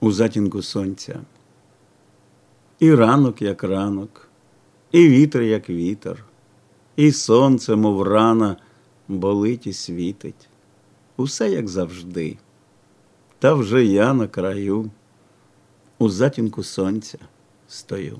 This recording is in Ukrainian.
у затінку сонця. І ранок, як ранок, і вітер, як вітер, і сонце, мов рана, болить і світить. Усе як завжди. Та вже я на краю, у затінку сонця стою.